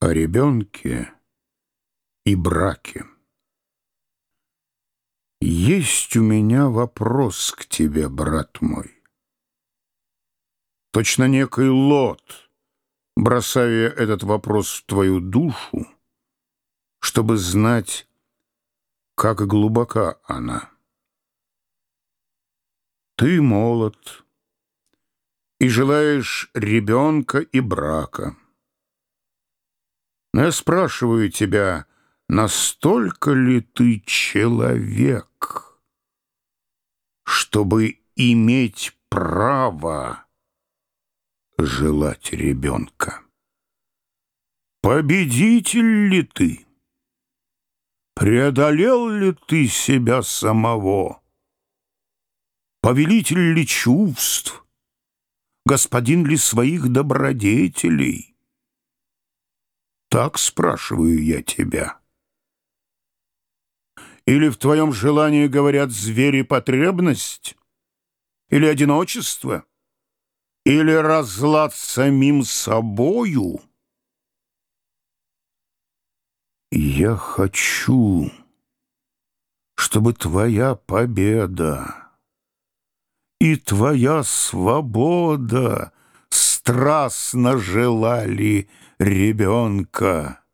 о ребенке и браке. Есть у меня вопрос к тебе, брат мой. Точно некий лот, бросая этот вопрос в твою душу, чтобы знать, как глубока она. Ты молод и желаешь ребенка и брака. Но я спрашиваю тебя, настолько ли ты человек, чтобы иметь право желать ребенка? Победитель ли ты? Преодолел ли ты себя самого? Повелитель ли чувств? Господин ли своих добродетелей? Так спрашиваю я тебя. Или в твоем желании говорят звери потребность? Или одиночество? Или разлад самим собою? Я хочу, чтобы твоя победа и твоя свобода страстно желали ребенка.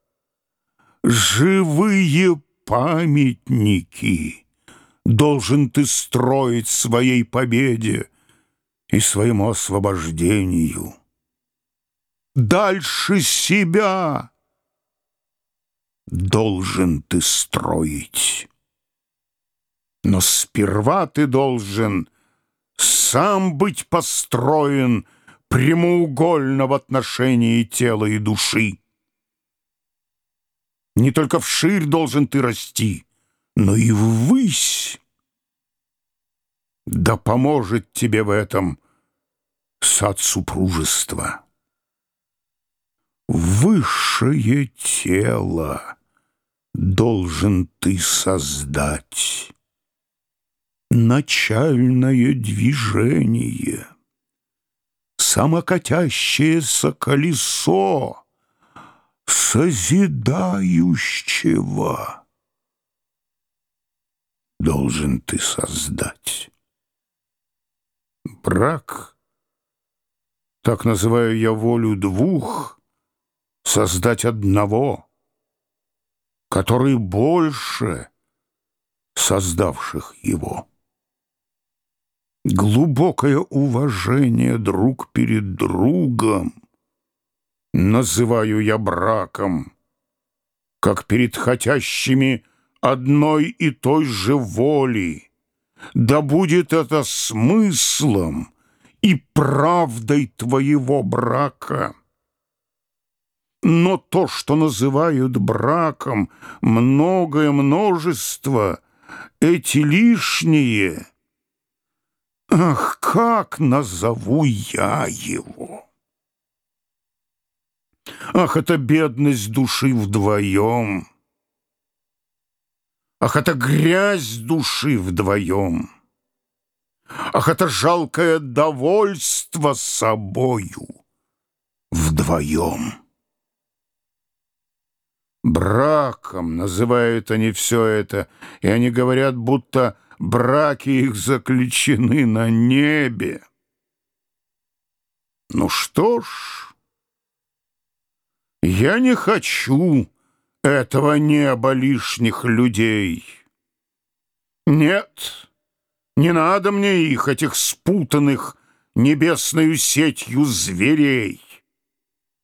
Живые памятники должен ты строить своей победе и своему освобождению. Дальше себя должен ты строить. Но сперва ты должен сам быть построен прямоугольно в отношении тела и души. Не только вширь должен ты расти, но и ввысь. Да поможет тебе в этом сад супружества. Высшее тело должен ты создать. Начальное движение — самокатящееся колесо созидающего должен ты создать. Брак, так называю я волю двух, создать одного, который больше создавших его глубокое уважение друг перед другом называю я браком, как перед хотящими одной и той же воли. Да будет это смыслом и правдой твоего брака. Но то, что называют браком, многое множество, эти лишние — Ах, как назову я его? Ах, это бедность души вдвоем. Ах, это грязь души вдвоем. Ах, это жалкое довольство собою вдвоем. Браком называют они все это, и они говорят, будто браки их заключены на небе. Ну что ж, я не хочу этого неба лишних людей. Нет, не надо мне их, этих спутанных небесною сетью зверей.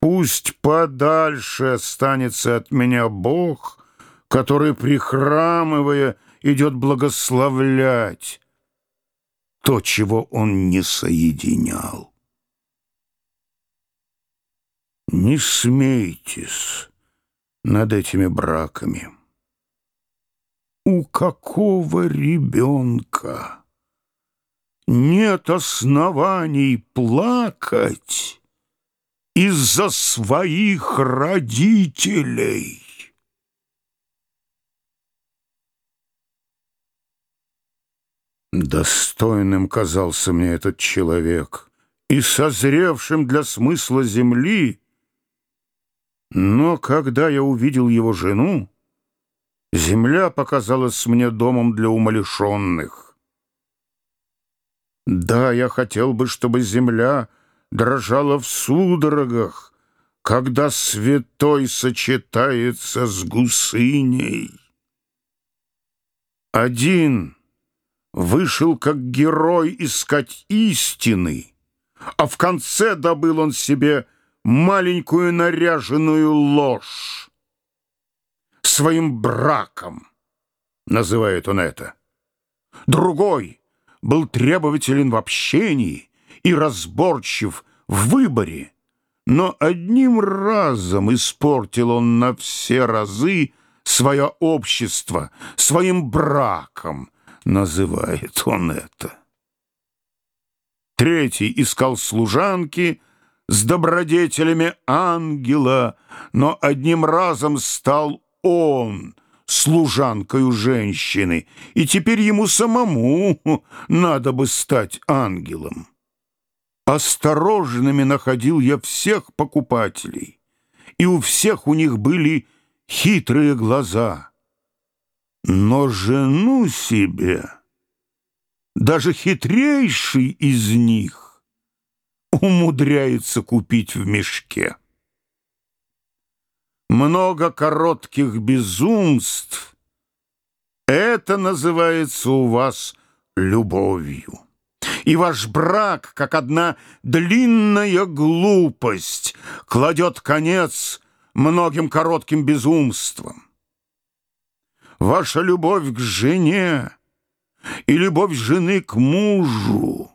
Пусть подальше останется от меня Бог, который, прихрамывая, идет благословлять то, чего он не соединял. Не смейтесь над этими браками. У какого ребенка нет оснований плакать из-за своих родителей? Достойным казался мне этот человек и созревшим для смысла земли Но когда я увидел его жену, земля показалась мне домом для умалишенных. Да, я хотел бы, чтобы земля дрожала в судорогах, когда святой сочетается с гусыней. Один вышел как герой искать истины, а в конце добыл он себе маленькую наряженную ложь. Своим браком называет он это. Другой был требователен в общении и разборчив в выборе, но одним разом испортил он на все разы свое общество, своим браком называет он это. Третий искал служанки с добродетелями ангела, но одним разом стал он служанкою женщины, и теперь ему самому надо бы стать ангелом. Осторожными находил я всех покупателей, и у всех у них были хитрые глаза. Но жену себе, даже хитрейший из них, умудряется купить в мешке. Много коротких безумств — это называется у вас любовью. И ваш брак, как одна длинная глупость, кладет конец многим коротким безумствам. Ваша любовь к жене и любовь жены к мужу,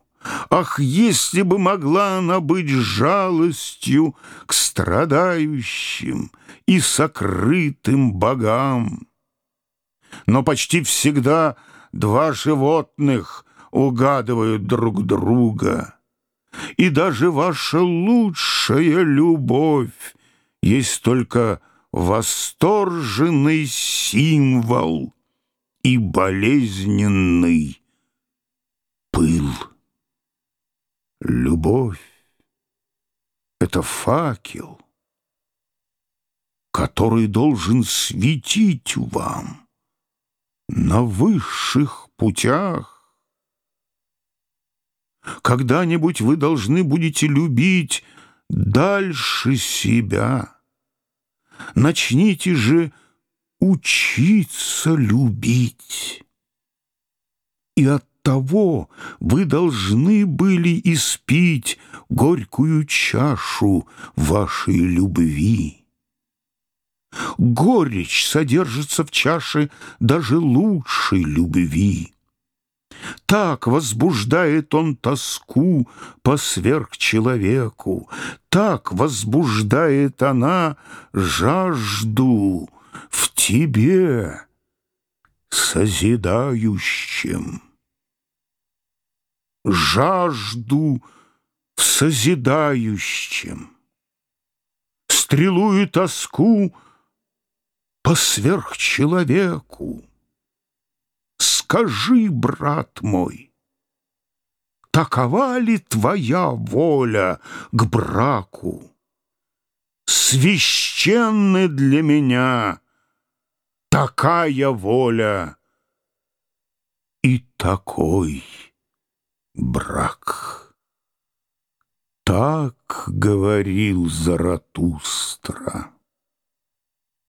ах, если бы могла она быть жалостью к страдающим и сокрытым богам. Но почти всегда два животных угадывают друг друга, и даже ваша лучшая любовь есть только восторженный символ и болезненный пыл. Любовь — это факел, который должен светить вам на высших путях. Когда-нибудь вы должны будете любить дальше себя — начните же учиться любить. И от того вы должны были испить горькую чашу вашей любви. Горечь содержится в чаше даже лучшей любви. Так возбуждает он тоску по сверхчеловеку, Так возбуждает она жажду в тебе, созидающем. Жажду в созидающем. Стрелу тоску по сверхчеловеку. Скажи, брат мой, такова ли твоя воля к браку? Священны для меня такая воля и такой брак. Так говорил Заратустра.